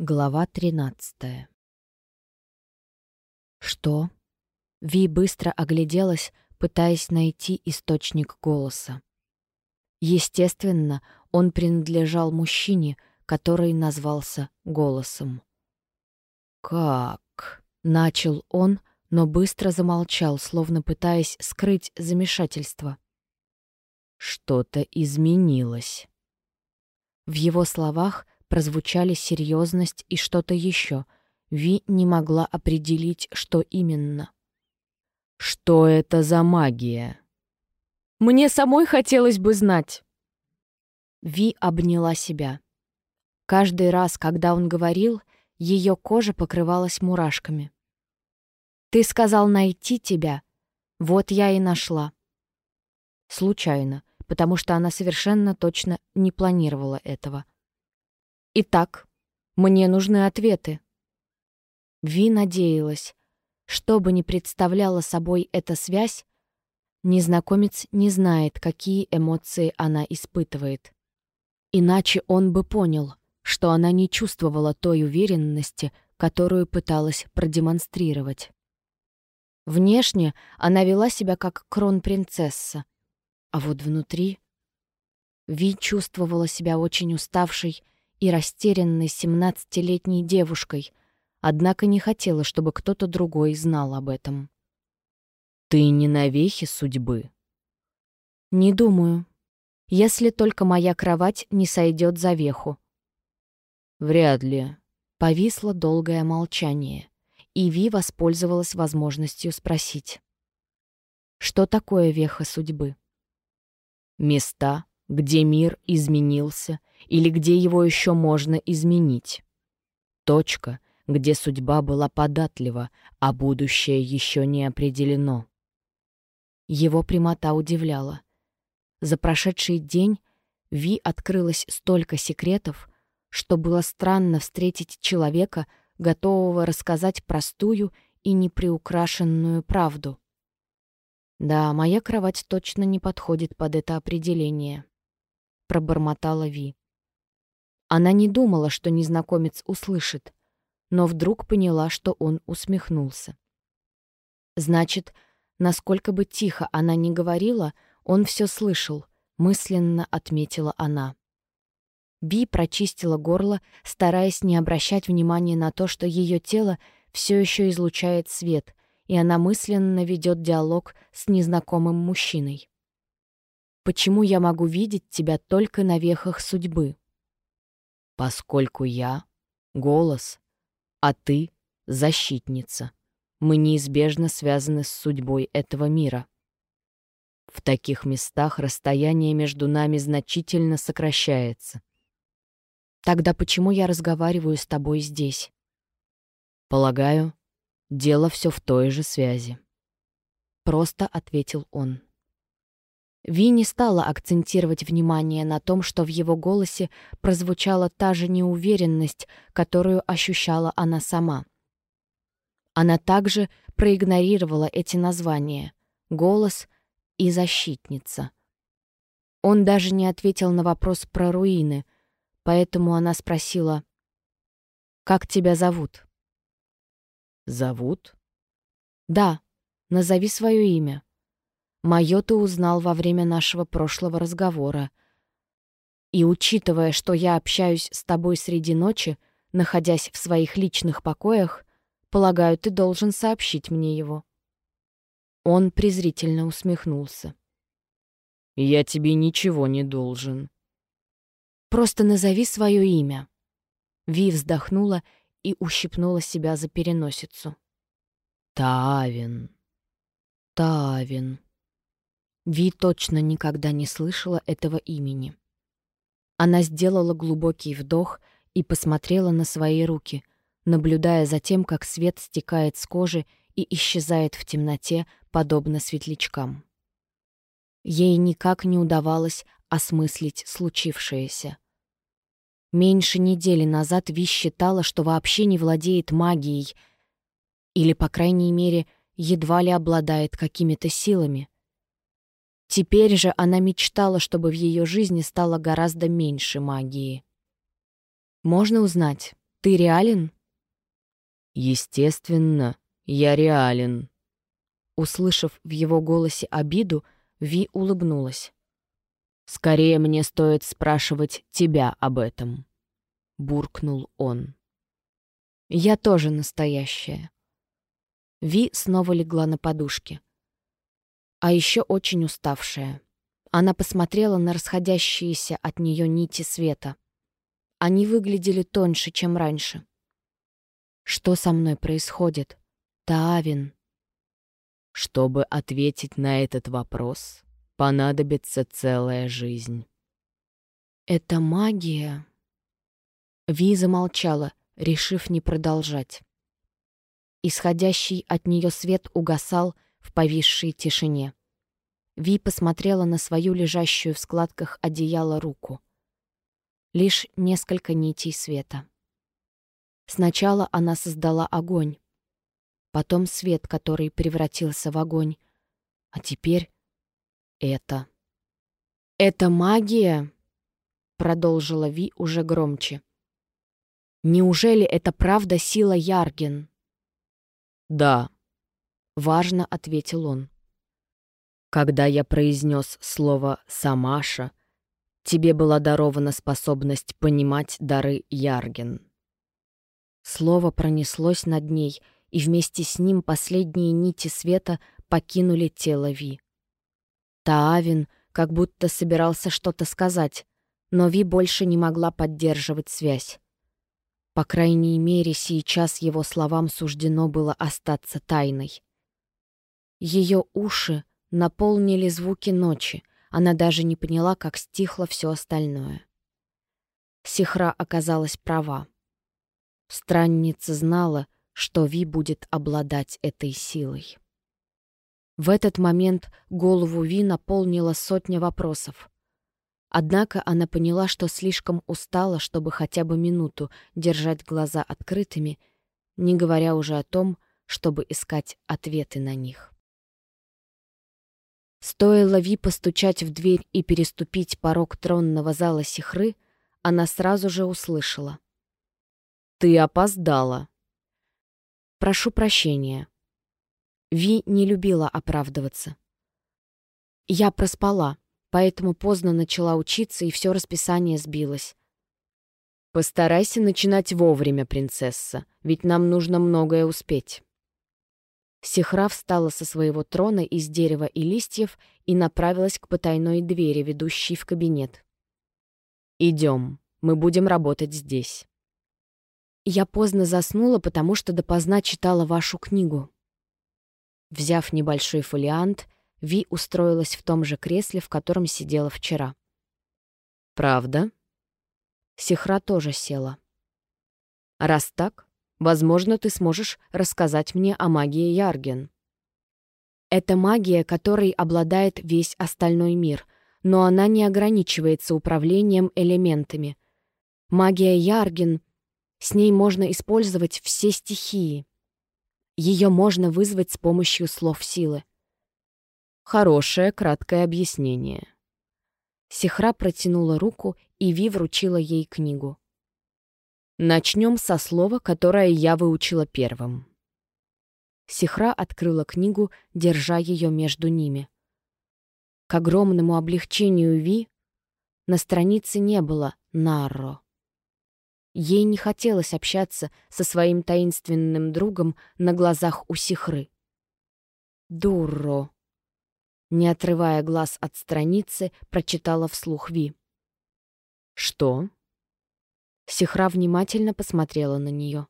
Глава 13 Что? Ви быстро огляделась, пытаясь найти источник голоса. Естественно, он принадлежал мужчине, который назвался голосом. «Как?» — начал он, но быстро замолчал, словно пытаясь скрыть замешательство. «Что-то изменилось». В его словах прозвучали серьезность и что-то еще. Ви не могла определить, что именно. «Что это за магия?» «Мне самой хотелось бы знать». Ви обняла себя. Каждый раз, когда он говорил, ее кожа покрывалась мурашками. «Ты сказал найти тебя. Вот я и нашла». Случайно, потому что она совершенно точно не планировала этого. Итак, мне нужны ответы. Ви надеялась, что бы ни представляла собой эта связь, незнакомец не знает, какие эмоции она испытывает. Иначе он бы понял, что она не чувствовала той уверенности, которую пыталась продемонстрировать. Внешне она вела себя как кронпринцесса, а вот внутри... Ви чувствовала себя очень уставшей и растерянной семнадцатилетней девушкой, однако не хотела, чтобы кто-то другой знал об этом. «Ты не на вехе судьбы?» «Не думаю. Если только моя кровать не сойдет за веху». «Вряд ли». Повисло долгое молчание, и Ви воспользовалась возможностью спросить. «Что такое веха судьбы?» «Места, где мир изменился или где его еще можно изменить. Точка, где судьба была податлива, а будущее еще не определено. Его прямота удивляла. За прошедший день Ви открылось столько секретов, что было странно встретить человека, готового рассказать простую и неприукрашенную правду. Да, моя кровать точно не подходит под это определение. — пробормотала Ви. Она не думала, что незнакомец услышит, но вдруг поняла, что он усмехнулся. Значит, насколько бы тихо она ни говорила, он все слышал, мысленно отметила она. Би прочистила горло, стараясь не обращать внимания на то, что ее тело все еще излучает свет, и она мысленно ведет диалог с незнакомым мужчиной. Почему я могу видеть тебя только на вехах судьбы? Поскольку я — голос, а ты — защитница. Мы неизбежно связаны с судьбой этого мира. В таких местах расстояние между нами значительно сокращается. Тогда почему я разговариваю с тобой здесь? Полагаю, дело все в той же связи. Просто ответил он. Ви не стала акцентировать внимание на том, что в его голосе прозвучала та же неуверенность, которую ощущала она сама. Она также проигнорировала эти названия — «голос» и «защитница». Он даже не ответил на вопрос про руины, поэтому она спросила «Как тебя зовут?» «Зовут?» «Да, назови свое имя». Моё ты узнал во время нашего прошлого разговора. И учитывая, что я общаюсь с тобой среди ночи, находясь в своих личных покоях, полагаю, ты должен сообщить мне его». Он презрительно усмехнулся. «Я тебе ничего не должен». «Просто назови свое имя». Ви вздохнула и ущипнула себя за переносицу. «Тавин. Тавин». Ви точно никогда не слышала этого имени. Она сделала глубокий вдох и посмотрела на свои руки, наблюдая за тем, как свет стекает с кожи и исчезает в темноте, подобно светлячкам. Ей никак не удавалось осмыслить случившееся. Меньше недели назад Ви считала, что вообще не владеет магией, или, по крайней мере, едва ли обладает какими-то силами — Теперь же она мечтала, чтобы в ее жизни стало гораздо меньше магии. «Можно узнать, Ты реален?» «Естественно, я реален». Услышав в его голосе обиду, Ви улыбнулась. «Скорее мне стоит спрашивать тебя об этом», — буркнул он. «Я тоже настоящая». Ви снова легла на подушке. А еще очень уставшая. Она посмотрела на расходящиеся от нее нити света. Они выглядели тоньше, чем раньше. «Что со мной происходит? Таавин?» Чтобы ответить на этот вопрос, понадобится целая жизнь. «Это магия?» Ви замолчала, решив не продолжать. Исходящий от нее свет угасал в повисшей тишине. Ви посмотрела на свою лежащую в складках одеяла руку. Лишь несколько нитей света. Сначала она создала огонь, потом свет, который превратился в огонь, а теперь это. «Это магия?» — продолжила Ви уже громче. «Неужели это правда сила Ярген?» «Да», — важно ответил он. «Когда я произнес слово «Самаша», тебе была дарована способность понимать дары Ярген». Слово пронеслось над ней, и вместе с ним последние нити света покинули тело Ви. Таавин как будто собирался что-то сказать, но Ви больше не могла поддерживать связь. По крайней мере, сейчас его словам суждено было остаться тайной. Ее уши наполнили звуки ночи, она даже не поняла, как стихло все остальное. Сихра оказалась права. Странница знала, что Ви будет обладать этой силой. В этот момент голову Ви наполнила сотня вопросов. Однако она поняла, что слишком устала, чтобы хотя бы минуту держать глаза открытыми, не говоря уже о том, чтобы искать ответы на них. Стоило Ви постучать в дверь и переступить порог тронного зала Сихры, она сразу же услышала. «Ты опоздала». «Прошу прощения». Ви не любила оправдываться. «Я проспала, поэтому поздно начала учиться, и все расписание сбилось». «Постарайся начинать вовремя, принцесса, ведь нам нужно многое успеть». Сихра встала со своего трона из дерева и листьев и направилась к потайной двери, ведущей в кабинет. «Идем, мы будем работать здесь». Я поздно заснула, потому что допоздна читала вашу книгу. Взяв небольшой фолиант, Ви устроилась в том же кресле, в котором сидела вчера. «Правда?» Сихра тоже села. «Раз так, возможно, ты сможешь рассказать мне о магии Ярген». Это магия, которой обладает весь остальной мир, но она не ограничивается управлением элементами. Магия Ярген — с ней можно использовать все стихии. Ее можно вызвать с помощью слов силы. Хорошее краткое объяснение. Сихра протянула руку, и Ви вручила ей книгу. Начнем со слова, которое я выучила первым. Сихра открыла книгу, держа ее между ними. К огромному облегчению Ви на странице не было «Нарро». Ей не хотелось общаться со своим таинственным другом на глазах у Сихры. «Дурро», — не отрывая глаз от страницы, прочитала вслух Ви. «Что?» Сихра внимательно посмотрела на нее.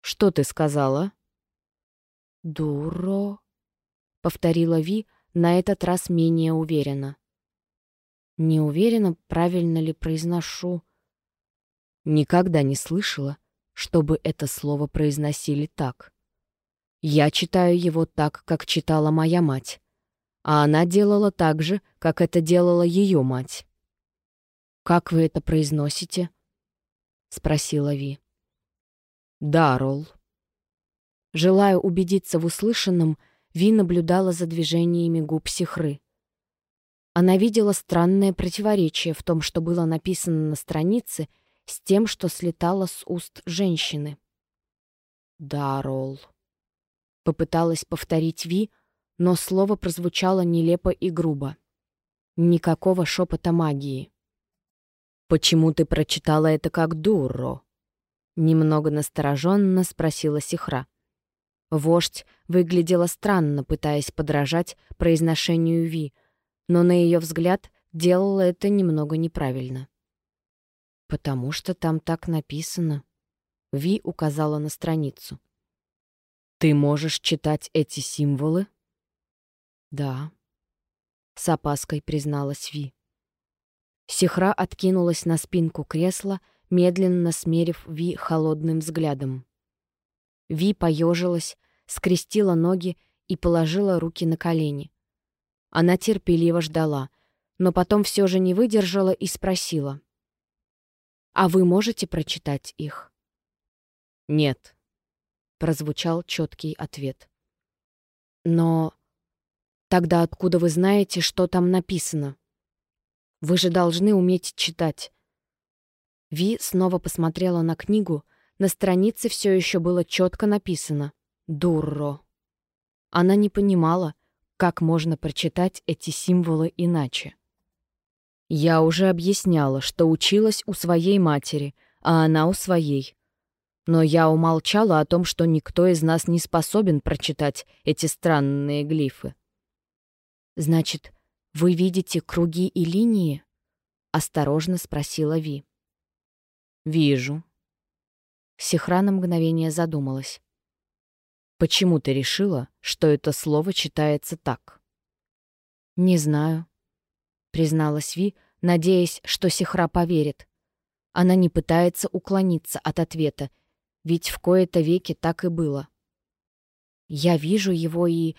«Что ты сказала?» «Дуро», — повторила Ви, на этот раз менее уверенно. Не уверена, правильно ли произношу. Никогда не слышала, чтобы это слово произносили так. Я читаю его так, как читала моя мать, а она делала так же, как это делала ее мать. «Как вы это произносите?» — спросила Ви. «Дарол». Желая убедиться в услышанном, Ви наблюдала за движениями губ Сихры. Она видела странное противоречие в том, что было написано на странице, с тем, что слетало с уст женщины. «Да, Ролл», — попыталась повторить Ви, но слово прозвучало нелепо и грубо. Никакого шепота магии. «Почему ты прочитала это как Дурро?» Немного настороженно спросила Сихра. Вождь выглядела странно, пытаясь подражать произношению Ви, но на ее взгляд делала это немного неправильно. «Потому что там так написано», — Ви указала на страницу. «Ты можешь читать эти символы?» «Да», — с опаской призналась Ви. Сихра откинулась на спинку кресла, медленно смерив Ви холодным взглядом. Ви поежилась, скрестила ноги и положила руки на колени. Она терпеливо ждала, но потом все же не выдержала и спросила. «А вы можете прочитать их?» «Нет», — прозвучал четкий ответ. «Но тогда откуда вы знаете, что там написано? Вы же должны уметь читать». Ви снова посмотрела на книгу, на странице все еще было четко написано «Дурро». Она не понимала, как можно прочитать эти символы иначе. Я уже объясняла, что училась у своей матери, а она у своей. Но я умолчала о том, что никто из нас не способен прочитать эти странные глифы. «Значит, вы видите круги и линии?» — осторожно спросила Ви. «Вижу». Сихра на мгновение задумалась. «Почему ты решила, что это слово читается так?» «Не знаю», — призналась Ви, надеясь, что Сихра поверит. Она не пытается уклониться от ответа, ведь в кои-то веки так и было. «Я вижу его и...»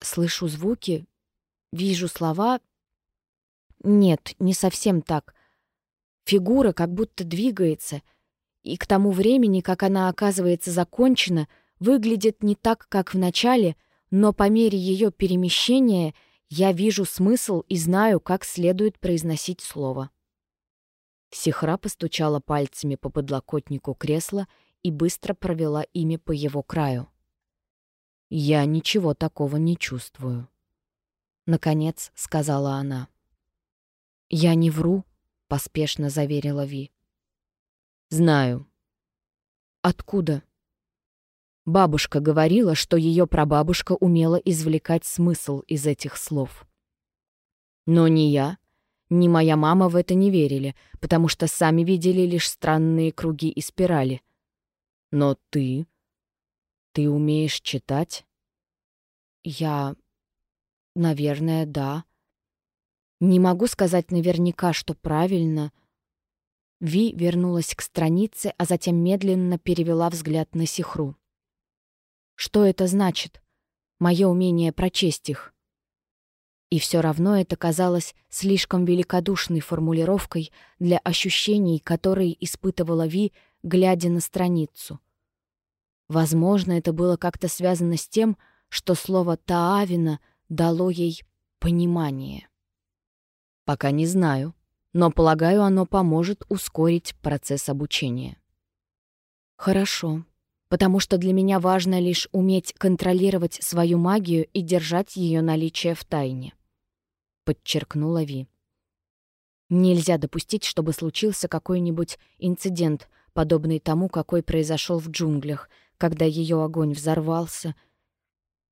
Слышу звуки, вижу слова. Нет, не совсем так. Фигура как будто двигается, и к тому времени, как она оказывается закончена, выглядит не так, как в начале, но по мере ее перемещения я вижу смысл и знаю, как следует произносить слово. Сихра постучала пальцами по подлокотнику кресла и быстро провела ими по его краю. «Я ничего такого не чувствую», — наконец сказала она. «Я не вру», — поспешно заверила Ви. «Знаю». «Откуда?» Бабушка говорила, что ее прабабушка умела извлекать смысл из этих слов. Но ни я, ни моя мама в это не верили, потому что сами видели лишь странные круги и спирали. Но ты... Ты умеешь читать? Я... Наверное, да. Не могу сказать наверняка, что правильно. Ви вернулась к странице, а затем медленно перевела взгляд на Сихру. Что это значит? Мое умение прочесть их. И все равно это казалось слишком великодушной формулировкой для ощущений, которые испытывала Ви, глядя на страницу. Возможно, это было как-то связано с тем, что слово «таавина» дало ей понимание. Пока не знаю, но, полагаю, оно поможет ускорить процесс обучения. Хорошо, потому что для меня важно лишь уметь контролировать свою магию и держать ее наличие в тайне, подчеркнула Ви. Нельзя допустить, чтобы случился какой-нибудь инцидент, подобный тому, какой произошел в джунглях, когда ее огонь взорвался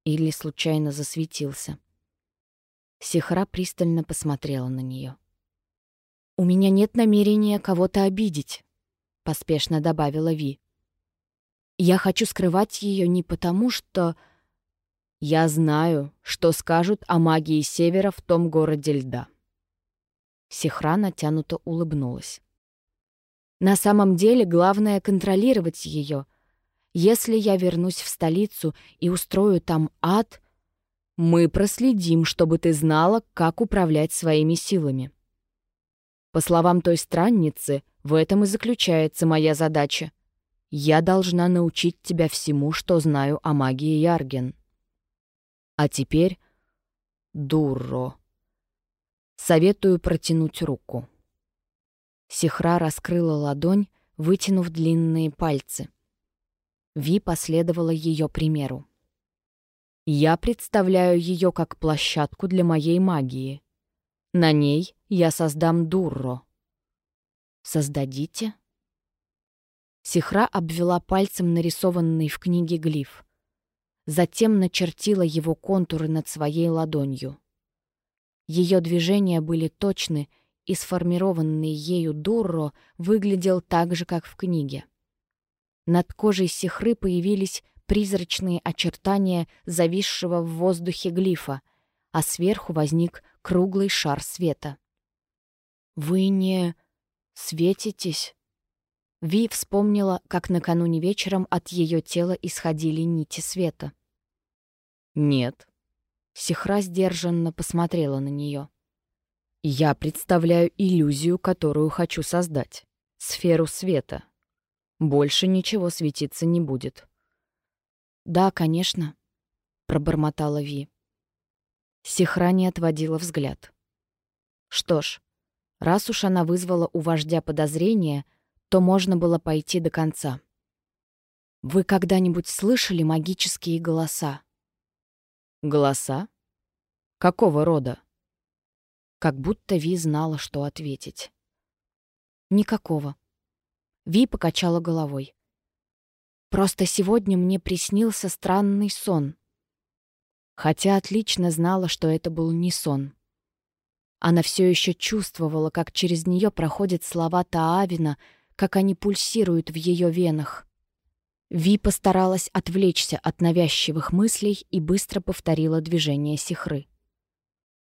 или случайно засветился. Сихра пристально посмотрела на нее. «У меня нет намерения кого-то обидеть», — поспешно добавила Ви. «Я хочу скрывать ее не потому, что...» «Я знаю, что скажут о магии Севера в том городе льда». Сихра натянуто улыбнулась. «На самом деле главное — контролировать ее. Если я вернусь в столицу и устрою там ад, мы проследим, чтобы ты знала, как управлять своими силами. По словам той странницы, в этом и заключается моя задача. Я должна научить тебя всему, что знаю о магии Ярген. А теперь, Дурро, советую протянуть руку. Сихра раскрыла ладонь, вытянув длинные пальцы. Ви последовала ее примеру. Я представляю ее как площадку для моей магии. На ней я создам Дурро. Создадите? Сихра обвела пальцем нарисованный в книге глиф. Затем начертила его контуры над своей ладонью. Ее движения были точны, и сформированный ею Дурро выглядел так же, как в книге. Над кожей Сихры появились призрачные очертания зависшего в воздухе глифа, а сверху возник круглый шар света. «Вы не светитесь?» Ви вспомнила, как накануне вечером от ее тела исходили нити света. «Нет». Сихра сдержанно посмотрела на нее. «Я представляю иллюзию, которую хочу создать. Сферу света. Больше ничего светиться не будет. «Да, конечно», — пробормотала Ви. Сихра не отводила взгляд. Что ж, раз уж она вызвала у вождя подозрения, то можно было пойти до конца. «Вы когда-нибудь слышали магические голоса?» «Голоса? Какого рода?» Как будто Ви знала, что ответить. «Никакого». Ви покачала головой. Просто сегодня мне приснился странный сон. Хотя отлично знала, что это был не сон. Она все еще чувствовала, как через нее проходят слова Таавина, как они пульсируют в ее венах. Ви постаралась отвлечься от навязчивых мыслей и быстро повторила движение сихры.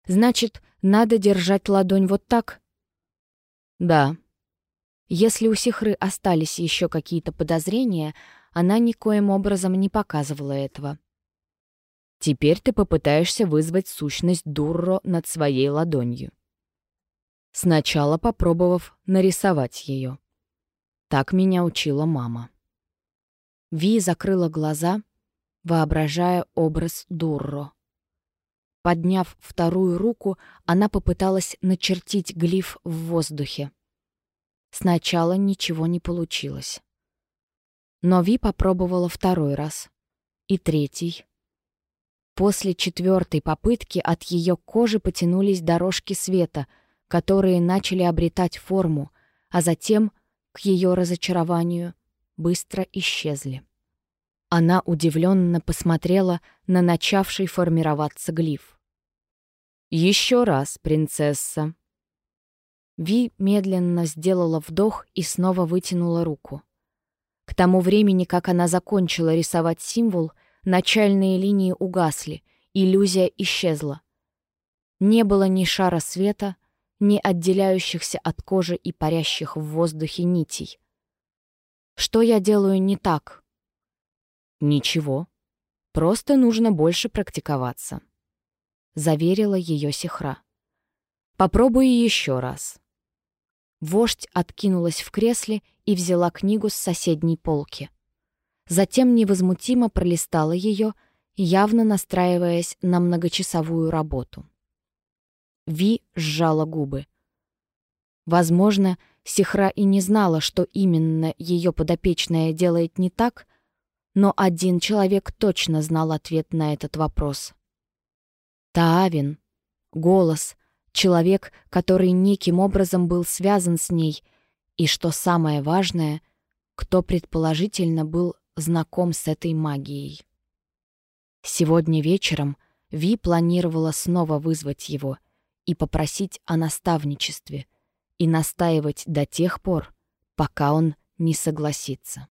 «Значит, надо держать ладонь вот так?» «Да». Если у сихры остались еще какие-то подозрения, она никоим образом не показывала этого. Теперь ты попытаешься вызвать сущность Дурро над своей ладонью. Сначала попробовав нарисовать ее. Так меня учила мама. Ви закрыла глаза, воображая образ Дурро. Подняв вторую руку, она попыталась начертить глиф в воздухе. Сначала ничего не получилось. Но Ви попробовала второй раз. И третий. После четвертой попытки от ее кожи потянулись дорожки света, которые начали обретать форму, а затем, к ее разочарованию, быстро исчезли. Она удивленно посмотрела на начавший формироваться глиф. «Еще раз, принцесса!» Ви медленно сделала вдох и снова вытянула руку. К тому времени, как она закончила рисовать символ, начальные линии угасли, иллюзия исчезла. Не было ни шара света, ни отделяющихся от кожи и парящих в воздухе нитей. Что я делаю не так? Ничего. Просто нужно больше практиковаться. Заверила ее Сихра. Попробуй еще раз. Вождь откинулась в кресле и взяла книгу с соседней полки. Затем невозмутимо пролистала ее, явно настраиваясь на многочасовую работу. Ви сжала губы. Возможно, Сихра и не знала, что именно ее подопечная делает не так, но один человек точно знал ответ на этот вопрос. Таавин, голос, человек, который неким образом был связан с ней, и, что самое важное, кто предположительно был знаком с этой магией. Сегодня вечером Ви планировала снова вызвать его и попросить о наставничестве и настаивать до тех пор, пока он не согласится.